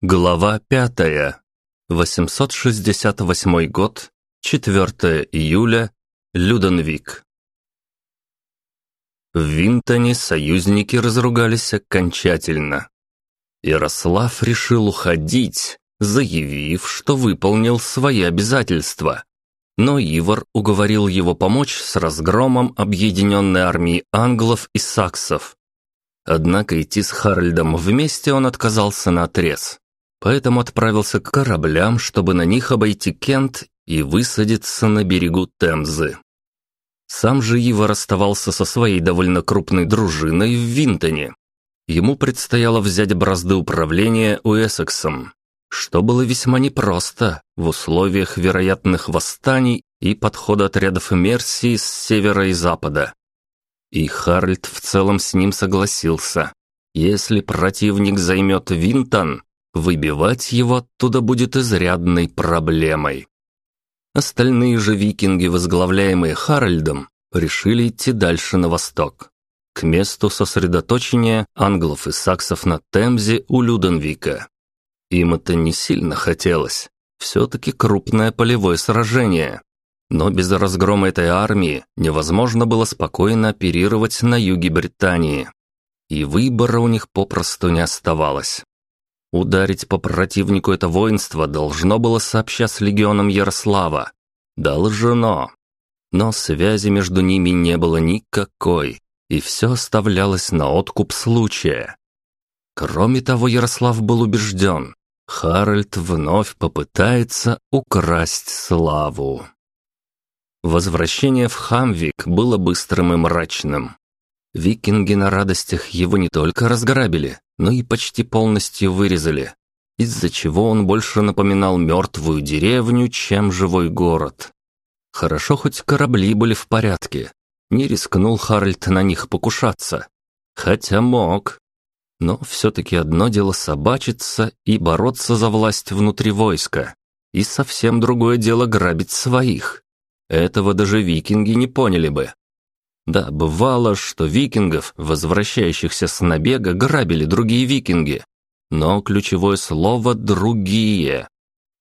Глава пятая. 868 год, 4 июля, Люденвик. В Винтоне союзники разругались окончательно. Ярослав решил уходить, заявив, что выполнил свои обязательства. Но Ивар уговорил его помочь с разгромом объединенной армии англов и саксов. Однако идти с Харальдом вместе он отказался на отрез поэтому отправился к кораблям, чтобы на них обойти Кент и высадиться на берегу Темзы. Сам же Ивар оставался со своей довольно крупной дружиной в Винтоне. Ему предстояло взять бразды управления Уэссексом, что было весьма непросто в условиях вероятных восстаний и подхода отрядов Мерсии с севера и запада. И Харальд в целом с ним согласился. Если противник займет Винтон, Выбивать его оттуда будет изрядной проблемой. Остальные же викинги, возглавляемые Харальдом, решили идти дальше на восток, к месту сосредоточения англов и саксов на Темзе у Люденвика. Им это не сильно хотелось, все-таки крупное полевое сражение. Но без разгрома этой армии невозможно было спокойно оперировать на юге Британии. И выбора у них попросту не оставалось. Ударить по противнику это воинство должно было сообща с легионом Ярослава. Должно. Но связи между ними не было никакой, и все оставлялось на откуп случая. Кроме того, Ярослав был убежден, Харальд вновь попытается украсть славу. Возвращение в Хамвик было быстрым и мрачным. Викинги на радостях его не только разграбили, но и почти полностью вырезали, из-за чего он больше напоминал мертвую деревню, чем живой город. Хорошо, хоть корабли были в порядке. Не рискнул Харальд на них покушаться. Хотя мог. Но все-таки одно дело собачиться и бороться за власть внутри войска. И совсем другое дело грабить своих. Этого даже викинги не поняли бы. Да, бывало, что викингов, возвращающихся с набега, грабили другие викинги. Но ключевое слово «другие».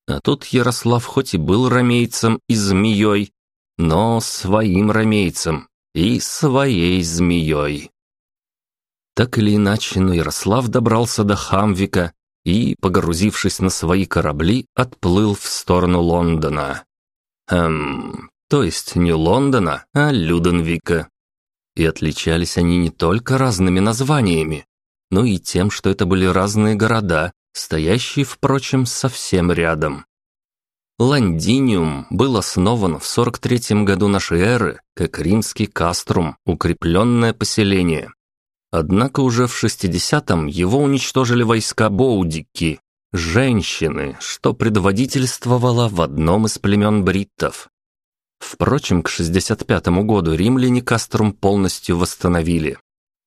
А тут Ярослав хоть и был ромейцем и змеей, но своим ромейцем и своей змеей. Так или иначе, но Ярослав добрался до Хамвика и, погрузившись на свои корабли, отплыл в сторону Лондона. Эм, то есть не Лондона, а Люденвика. И отличались они не только разными названиями, но и тем, что это были разные города, стоящие, впрочем, совсем рядом. Ландиниум был основан в 43 году нашей эры как римский каструм, укрепленное поселение. Однако уже в 60-м его уничтожили войска Боудики, женщины, что предводительствовало в одном из племен бриттов. Впрочем, к 65 году римляне Каструм полностью восстановили.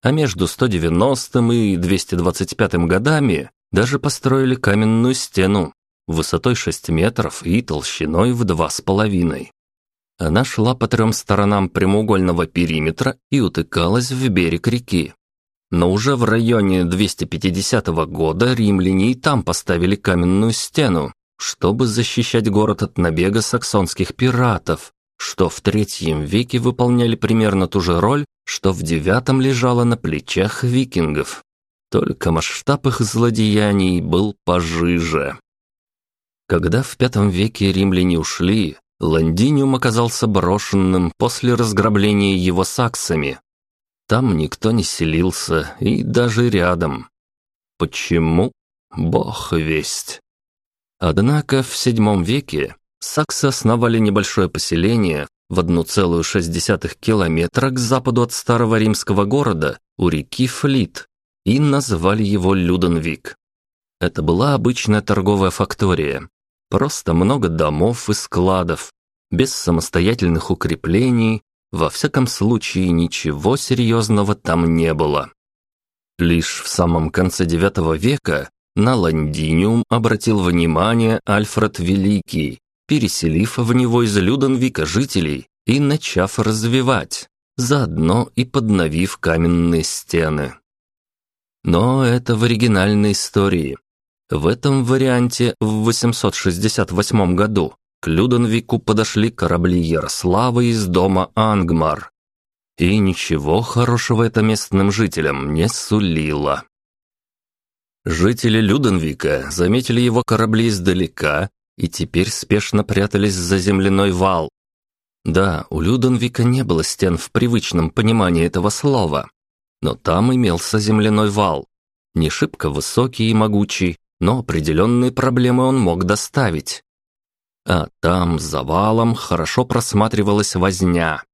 А между 190 и 225 годами даже построили каменную стену высотой 6 метров и толщиной в 2,5. Она шла по трем сторонам прямоугольного периметра и утыкалась в берег реки. Но уже в районе 250 года римляне и там поставили каменную стену, чтобы защищать город от набега саксонских пиратов, что в третьем веке выполняли примерно ту же роль, что в девятом лежало на плечах викингов. Только масштаб их злодеяний был пожиже. Когда в пятом веке римляне ушли, Лондиниум оказался брошенным после разграбления его саксами. Там никто не селился и даже рядом. Почему? Бог весть. Однако в седьмом веке Саксы основали небольшое поселение в 1,6 километра к западу от старого римского города у реки Флит и назвали его Люденвик. Это была обычная торговая фактория. Просто много домов и складов, без самостоятельных укреплений, во всяком случае ничего серьезного там не было. Лишь в самом конце IX века на Лондиниум обратил внимание Альфред Великий, переселив в него из Люденвика жителей и начав развивать, заодно и подновив каменные стены. Но это в оригинальной истории. В этом варианте в 868 году к Люденвику подошли корабли Ярослава из дома Ангмар. И ничего хорошего это местным жителям не сулило. Жители Люденвика заметили его корабли издалека и теперь спешно прятались за земляной вал. Да, у Люденвика не было стен в привычном понимании этого слова, но там имелся земляной вал. Не шибко высокий и могучий, но определенные проблемы он мог доставить. А там, за валом, хорошо просматривалась возня.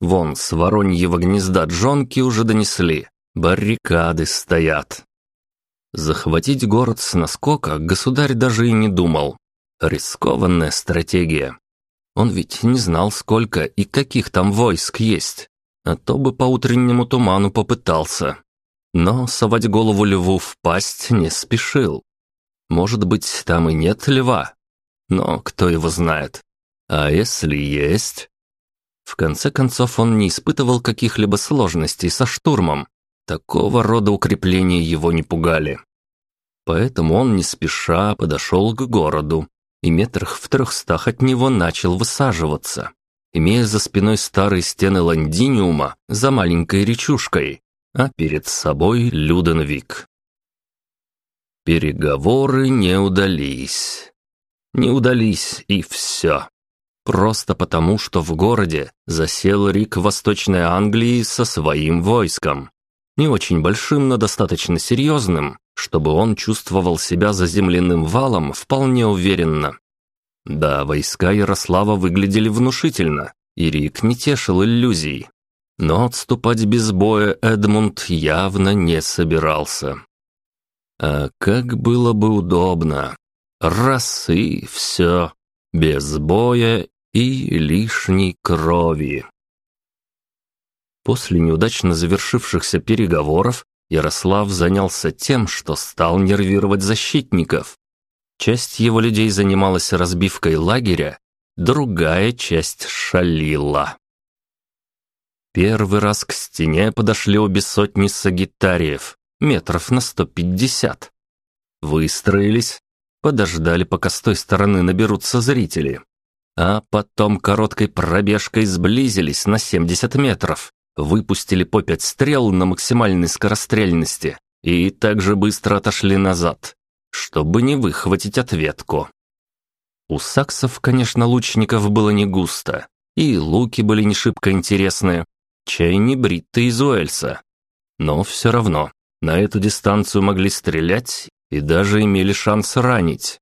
Вон, с вороньего гнезда джонки уже донесли. Баррикады стоят. Захватить город с наскока государь даже и не думал. Рискованная стратегия. Он ведь не знал, сколько и каких там войск есть. А то бы по утреннему туману попытался. Но совать голову льву в пасть не спешил. Может быть, там и нет льва. Но кто его знает. А если есть? В конце концов, он не испытывал каких-либо сложностей со штурмом. Такого рода укрепления его не пугали. Поэтому он не спеша подошел к городу и метрах в трехстах от него начал высаживаться, имея за спиной старые стены ландиниума за маленькой речушкой, а перед собой Люденвик. Переговоры не удались. Не удались, и все. Просто потому, что в городе засел Рик Восточной Англии со своим войском. Не очень большим, но достаточно серьезным, чтобы он чувствовал себя за земляным валом вполне уверенно. Да, войска Ярослава выглядели внушительно, и Рик не тешил иллюзий. Но отступать без боя Эдмунд явно не собирался. А как было бы удобно. Раз и все. Без боя и лишней крови. После неудачно завершившихся переговоров Ярослав занялся тем, что стал нервировать защитников. Часть его людей занималась разбивкой лагеря, другая часть шалила. Первый раз к стене подошли обе сотни сагитариев, метров на сто пятьдесят. Выстроились, подождали, пока с той стороны наберутся зрители. А потом короткой пробежкой сблизились на 70 метров выпустили по пять стрел на максимальной скорострельности и также быстро отошли назад, чтобы не выхватить ответку. У саксов, конечно, лучников было не густо, и луки были не шибко интересные, чай не бритты из Уэльса. Но все равно, на эту дистанцию могли стрелять и даже имели шанс ранить.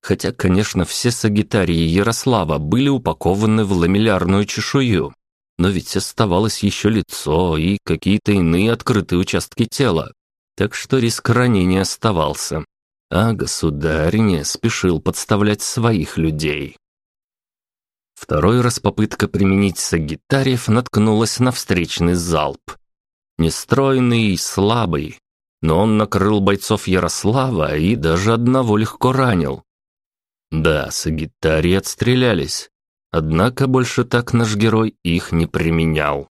Хотя, конечно, все сагитарии Ярослава были упакованы в ламеллярную чешую, но ведь оставалось еще лицо и какие-то иные открытые участки тела, так что риск ранения оставался. А государь не спешил подставлять своих людей. Второй раз попытка применить сагитариев наткнулась на встречный залп. Нестройный и слабый, но он накрыл бойцов Ярослава и даже одного легко ранил. Да, сагитарии отстрелялись, Однако больше так наш герой их не применял.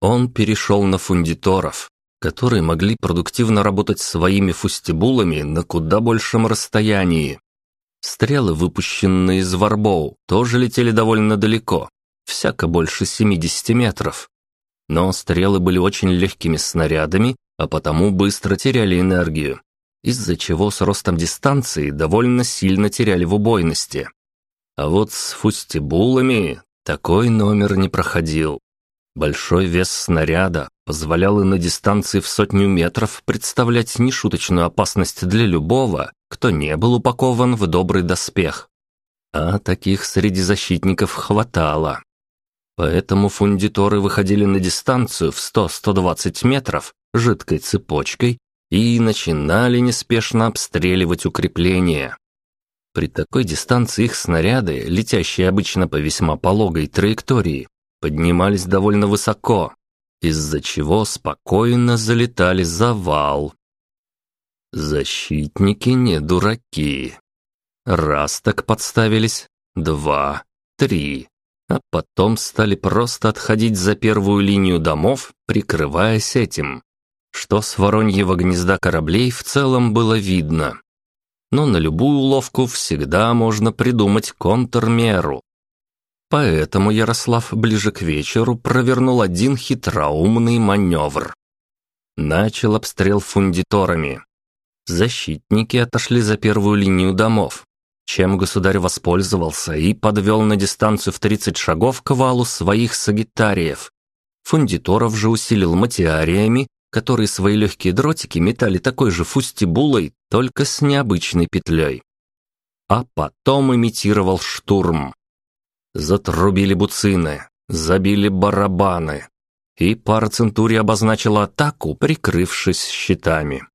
Он перешел на фундиторов, которые могли продуктивно работать своими фустибулами на куда большем расстоянии. Стрелы, выпущенные из варбоу, тоже летели довольно далеко, всяко больше 70 метров. Но стрелы были очень легкими снарядами, а потому быстро теряли энергию, из-за чего с ростом дистанции довольно сильно теряли в убойности. А вот с фустибулами такой номер не проходил. Большой вес снаряда позволял и на дистанции в сотню метров представлять нешуточную опасность для любого, кто не был упакован в добрый доспех. А таких среди защитников хватало. Поэтому фундиторы выходили на дистанцию в 100-120 метров жидкой цепочкой и начинали неспешно обстреливать укрепления. При такой дистанции их снаряды, летящие обычно по весьма пологой траектории, поднимались довольно высоко, из-за чего спокойно залетали за вал. Защитники не дураки. Раз так подставились, два, три, а потом стали просто отходить за первую линию домов, прикрываясь этим, что с вороньего гнезда кораблей в целом было видно. Но на любую уловку всегда можно придумать контрмеру. Поэтому Ярослав ближе к вечеру провернул один хитроумный маневр. Начал обстрел фундиторами. Защитники отошли за первую линию домов, чем государь воспользовался и подвел на дистанцию в 30 шагов к валу своих сагитариев. Фундиторов же усилил матиариями, которые свои легкие дротики метали такой же фустибулой, только с необычной петлей. А потом имитировал штурм. Затрубили буцины, забили барабаны, и пара центурий обозначила атаку, прикрывшись щитами.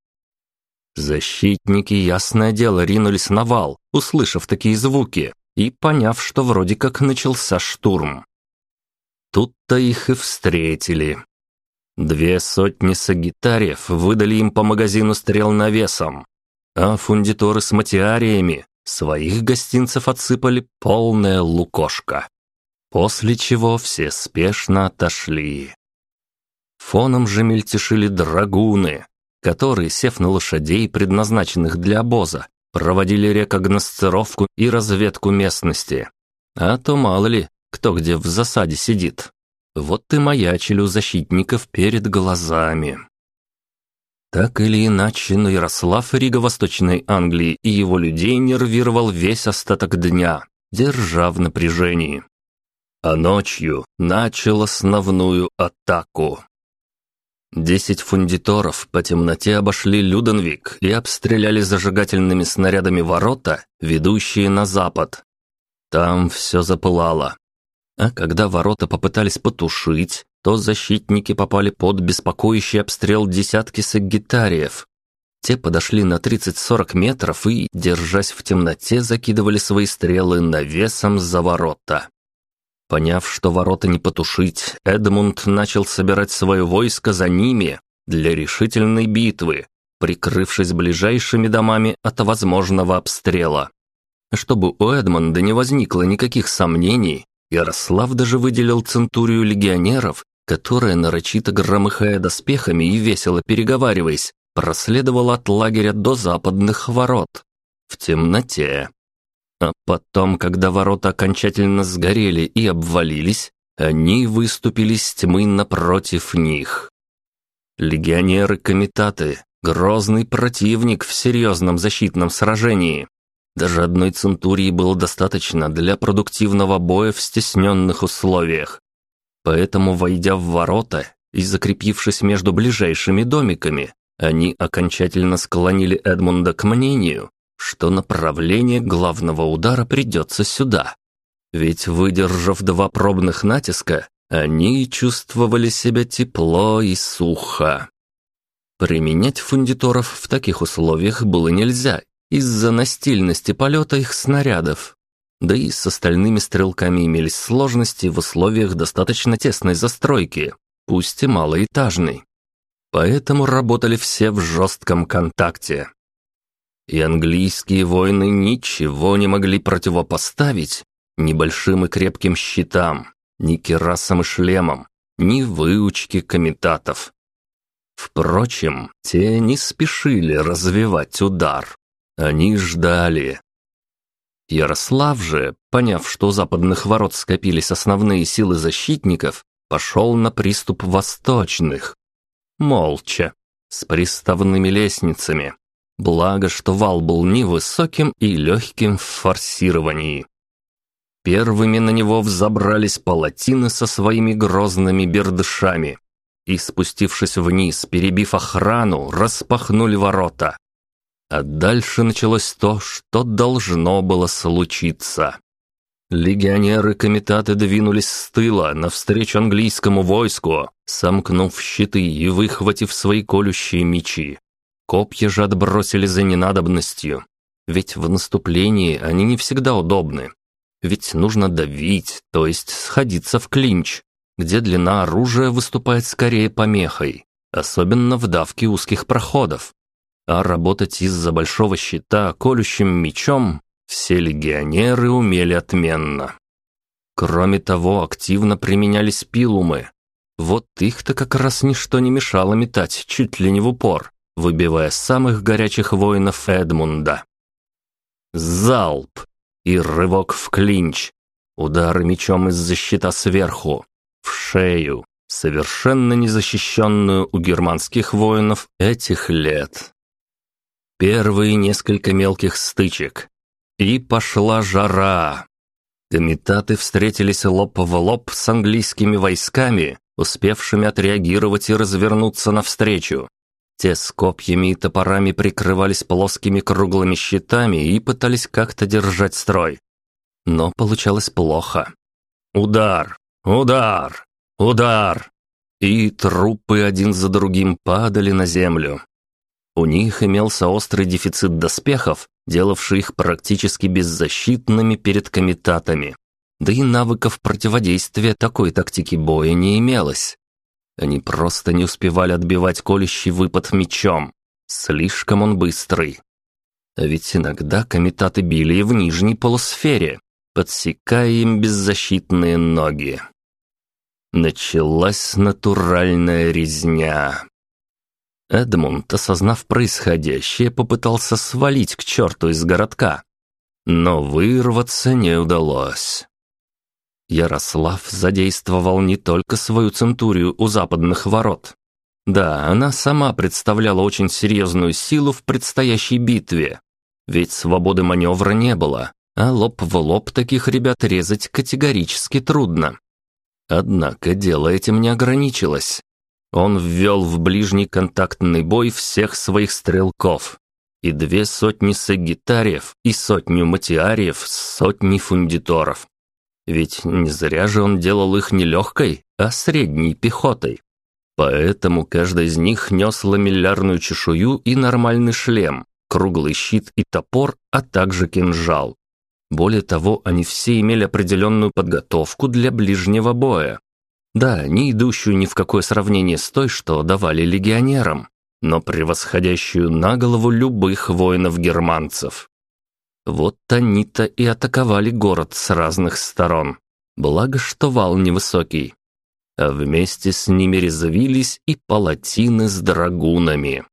Защитники, ясное дело, ринулись на вал, услышав такие звуки и поняв, что вроде как начался штурм. Тут-то их и встретили. Две сотни сагитариев выдали им по магазину стрел навесом, а фундиторы с матиариями своих гостинцев отсыпали полное лукошко. После чего все спешно отошли. Фоном же мельтешили драгуны, которые, сев на лошадей, предназначенных для обоза, проводили рекогносцировку и разведку местности. А то мало ли, кто где в засаде сидит. Вот и маячили у защитников перед глазами. Так или иначе, но Ярослав Рига Восточной Англии и его людей нервировал весь остаток дня, держа в напряжении. А ночью начал основную атаку. Десять фундиторов по темноте обошли Люденвик и обстреляли зажигательными снарядами ворота, ведущие на запад. Там все запылало. А когда ворота попытались потушить, то защитники попали под беспокоящий обстрел десятки сагитариев. Те подошли на 30-40 метров и, держась в темноте, закидывали свои стрелы навесом за ворота. Поняв, что ворота не потушить, Эдмунд начал собирать свое войско за ними для решительной битвы, прикрывшись ближайшими домами от возможного обстрела. Чтобы у Эдмунда не возникло никаких сомнений, Ярослав даже выделил центурию легионеров, которая, нарочито громыхая доспехами и весело переговариваясь, проследовала от лагеря до западных ворот. В темноте. А потом, когда ворота окончательно сгорели и обвалились, они выступили с тьмы напротив них. Легионеры-комитаты — грозный противник в серьезном защитном сражении. Даже одной центурии было достаточно для продуктивного боя в стесненных условиях. Поэтому, войдя в ворота и закрепившись между ближайшими домиками, они окончательно склонили Эдмунда к мнению, что направление главного удара придется сюда. Ведь, выдержав два пробных натиска, они чувствовали себя тепло и сухо. Применять фундиторов в таких условиях было нельзя из-за настильности полета их снарядов. Да и с остальными стрелками имелись сложности в условиях достаточно тесной застройки, пусть и малоэтажной. Поэтому работали все в жестком контакте и английские воины ничего не могли противопоставить ни большим и крепким щитам, ни керасам и шлемам, ни выучке комитатов. Впрочем, те не спешили развивать удар. Они ждали. Ярослав же, поняв, что у западных ворот скопились основные силы защитников, пошел на приступ восточных. Молча, с приставными лестницами, Благо, что вал был невысоким и легким в форсировании. Первыми на него взобрались палатины со своими грозными бердышами и, спустившись вниз, перебив охрану, распахнули ворота. А дальше началось то, что должно было случиться. Легионеры-комитаты двинулись с тыла навстречу английскому войску, сомкнув щиты и выхватив свои колющие мечи. Копья же отбросили за ненадобностью. Ведь в наступлении они не всегда удобны. Ведь нужно давить, то есть сходиться в клинч, где длина оружия выступает скорее помехой, особенно в давке узких проходов. А работать из-за большого щита колющим мечом все легионеры умели отменно. Кроме того, активно применялись пилумы. Вот их-то как раз ничто не мешало метать чуть ли не в упор, выбивая самых горячих воинов Эдмунда. залп и рывок в клинч. Удар мечом из-за щита сверху, в шею, совершенно незащищенную у германских воинов этих лет. Первые несколько мелких стычек. И пошла жара. Комитаты встретились лоб в лоб с английскими войсками, успевшими отреагировать и развернуться навстречу. Те с копьями и топорами прикрывались плоскими круглыми щитами и пытались как-то держать строй. Но получалось плохо. Удар, удар, удар! И трупы один за другим падали на землю. У них имелся острый дефицит доспехов, делавший их практически беззащитными перед комитатами. Да и навыков противодействия такой тактики боя не имелось. Они просто не успевали отбивать колющий выпад мечом. Слишком он быстрый. А ведь иногда комитаты били и в нижней полусфере, подсекая им беззащитные ноги. Началась натуральная резня. Эдмунд, осознав происходящее, попытался свалить к черту из городка. Но вырваться не удалось. Ярослав задействовал не только свою центурию у западных ворот. Да, она сама представляла очень серьезную силу в предстоящей битве. Ведь свободы маневра не было, а лоб в лоб таких ребят резать категорически трудно. Однако дело этим не ограничилось. Он ввел в ближний контактный бой всех своих стрелков. И две сотни сагитариев, и сотню матиариев, сотни фундиторов. Ведь не зря же он делал их не легкой, а средней пехотой. Поэтому каждый из них нес ламеллярную чешую и нормальный шлем, круглый щит и топор, а также кинжал. Более того, они все имели определенную подготовку для ближнего боя. Да, не идущую ни в какое сравнение с той, что давали легионерам, но превосходящую на голову любых воинов-германцев. Вот они-то и атаковали город с разных сторон. Благо, что вал невысокий. А вместе с ними резвились и палатины с драгунами.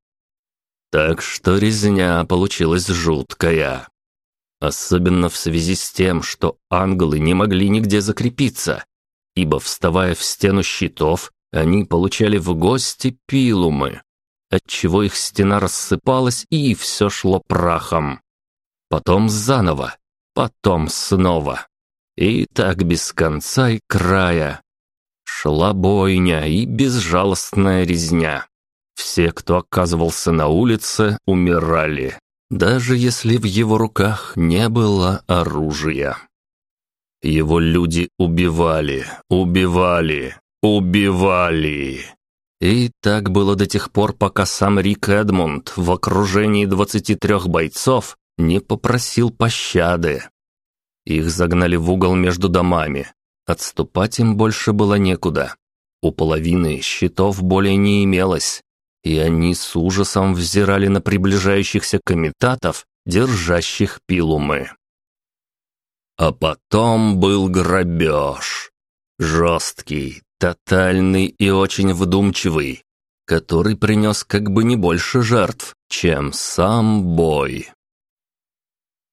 Так что резня получилась жуткая. Особенно в связи с тем, что англы не могли нигде закрепиться, ибо, вставая в стену щитов, они получали в гости пилумы, отчего их стена рассыпалась и все шло прахом. Потом заново, потом снова. И так без конца и края. Шла бойня и безжалостная резня. Все, кто оказывался на улице, умирали даже если в его руках не было оружия. Его люди убивали, убивали, убивали. И так было до тех пор, пока сам Рик Эдмунд в окружении 23 бойцов не попросил пощады. Их загнали в угол между домами. Отступать им больше было некуда. У половины щитов более не имелось, и они с ужасом взирали на приближающихся комитатов, держащих пилумы. А потом был грабеж. Жесткий, тотальный и очень вдумчивый, который принес как бы не больше жертв, чем сам бой.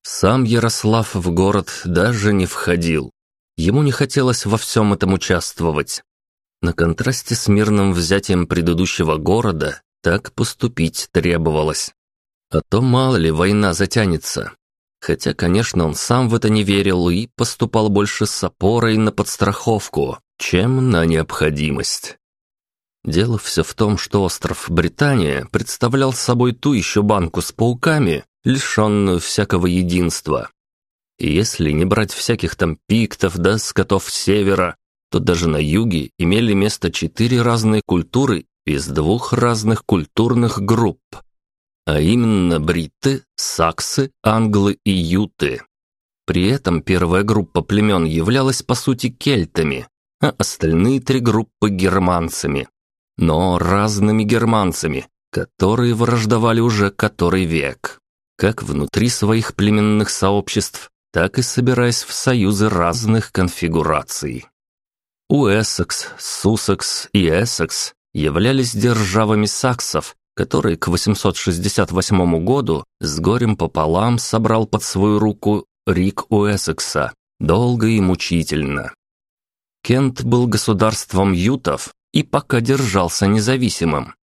Сам Ярослав в город даже не входил. Ему не хотелось во всем этом участвовать. На контрасте с мирным взятием предыдущего города так поступить требовалось. А то мало ли война затянется. Хотя, конечно, он сам в это не верил и поступал больше с опорой на подстраховку, чем на необходимость. Дело все в том, что остров Британия представлял собой ту еще банку с пауками, лишенную всякого единства. И если не брать всяких там пиктов да скотов севера, то даже на юге имели место четыре разные культуры из двух разных культурных групп, а именно бриты, саксы, англы и юты. При этом первая группа племен являлась по сути кельтами, а остальные три группы германцами. Но разными германцами, которые враждовали уже который век, как внутри своих племенных сообществ, так и собираясь в союзы разных конфигураций. У Эссекс, Суссекс и Эссекс являлись державами саксов, который к 868 году с горем пополам собрал под свою руку Рик Уэссекса, долго и мучительно. Кент был государством ютов и пока держался независимым,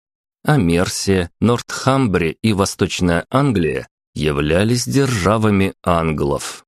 а Мерсия, Нортхамбри и Восточная Англия являлись державами англов.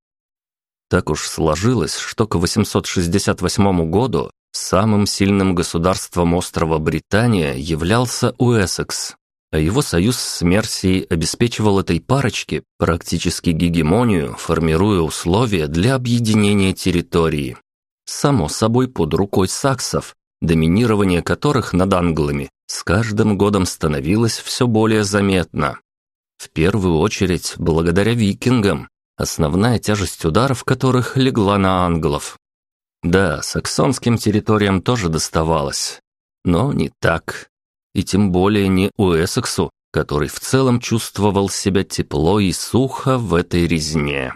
Так уж сложилось, что к 868 году самым сильным государством острова Британия являлся Уэссекс, а его союз с Мерсией обеспечивал этой парочке практически гегемонию, формируя условия для объединения территории. Само собой под рукой саксов, доминирование которых над англами с каждым годом становилось все более заметно. В первую очередь благодаря викингам, основная тяжесть ударов которых легла на англов. Да, саксонским территориям тоже доставалось, но не так. И тем более не Уэссексу, который в целом чувствовал себя тепло и сухо в этой резне.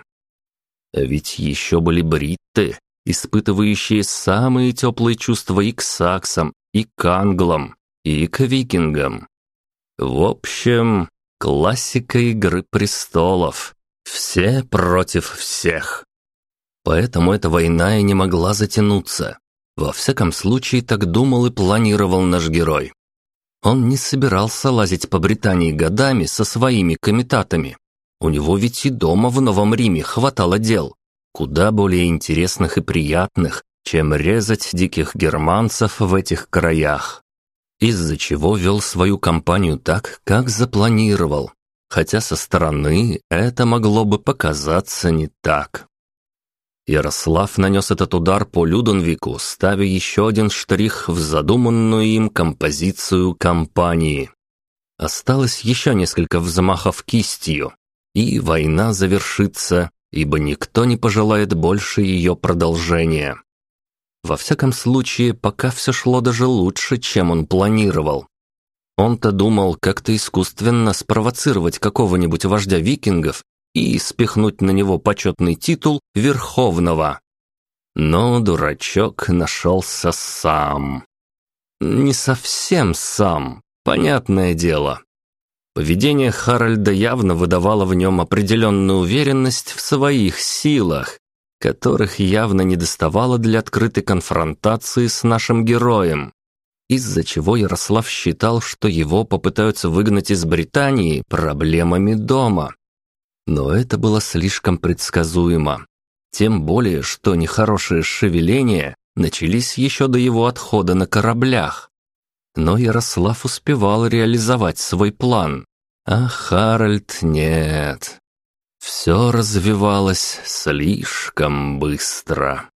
А ведь еще были бритты, испытывающие самые теплые чувства и к саксам, и к англам, и к викингам. В общем, классика «Игры престолов». Все против всех. Поэтому эта война и не могла затянуться. Во всяком случае, так думал и планировал наш герой. Он не собирался лазить по Британии годами со своими комитатами. У него ведь и дома в Новом Риме хватало дел, куда более интересных и приятных, чем резать диких германцев в этих краях. Из-за чего вел свою кампанию так, как запланировал, хотя со стороны это могло бы показаться не так. Ярослав нанес этот удар по Людонвику, ставя еще один штрих в задуманную им композицию кампании. Осталось еще несколько взмахов кистью, и война завершится, ибо никто не пожелает больше ее продолжения. Во всяком случае, пока все шло даже лучше, чем он планировал. Он-то думал как-то искусственно спровоцировать какого-нибудь вождя викингов и спихнуть на него почетный титул Верховного. Но дурачок нашелся сам. Не совсем сам, понятное дело. Поведение Харальда явно выдавало в нем определенную уверенность в своих силах, которых явно не доставало для открытой конфронтации с нашим героем, из-за чего Ярослав считал, что его попытаются выгнать из Британии проблемами дома. Но это было слишком предсказуемо. Тем более, что нехорошие шевеления начались еще до его отхода на кораблях. Но Ярослав успевал реализовать свой план. А Харальд нет. Все развивалось слишком быстро.